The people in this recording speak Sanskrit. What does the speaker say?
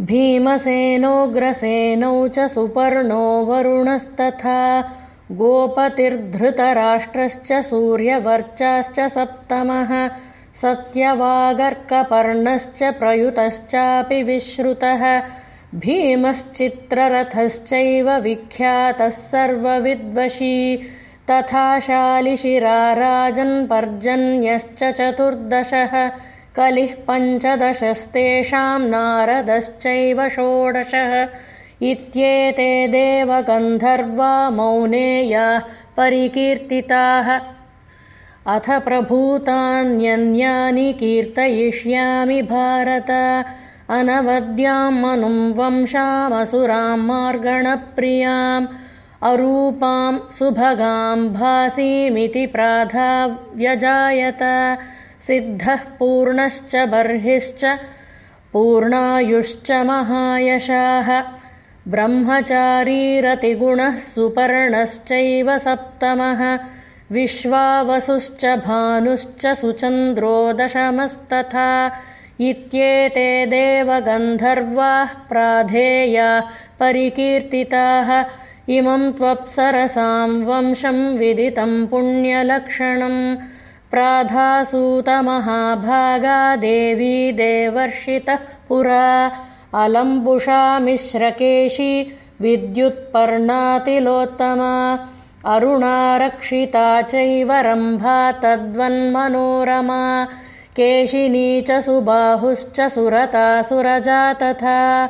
भीमसेनोग्रसेनौ च सुपर्णो वरुणस्तथा गोपतिर्धृतराष्ट्रश्च सूर्यवर्चाश्च सप्तमः सत्यवागर्कपर्णश्च प्रयुतश्चापि विश्रुतः भीमश्चित्ररथश्चैव विख्यातः सर्वविद्वशी तथा शालिशिराराजन्पर्जन्यश्च चतुर्दशः कलिः पञ्चदशस्तेषाम् नारदश्चैव षोडशः। इत्येते देवगन्धर्वा मौनेयाः परिकीर्तिताः। अथ प्रभूतान्यन्यानि कीर्तयिष्यामि भारत। अनवद्याम् अनुं वंशामसुराम् मार्गणप्रियाम्। अरूपाम् सुभगाम् भासीमिति प्राधाव्यजायत सिद्धः पूर्णश्च बर्हिश्च पूर्णायुश्च महायशाः। ब्रह्मचारीरतिगुणः सुपर्णश्चैव सप्तमः। विश्वावसुश्च भानुश्च सुचन्द्रो दशमस्तथा। इत्येते देवगन्धर्वाः प्राधेयाः परिकीर्तिताः। इमम् त्वप्सरसाम् वंशम् विदितम् पुण्यलक्षणम् प्राधासूतमहाभागा देवी देवर्षितः पुरा। अलम्बुषामिश्रकेशी विद्युत्पर्णातिलोत्तमा। अरुणारक्षिता चैव रम्भा तद्वन्मनोरमा। केशिनी च सुबाहुश्च सुरता सुरजा तथा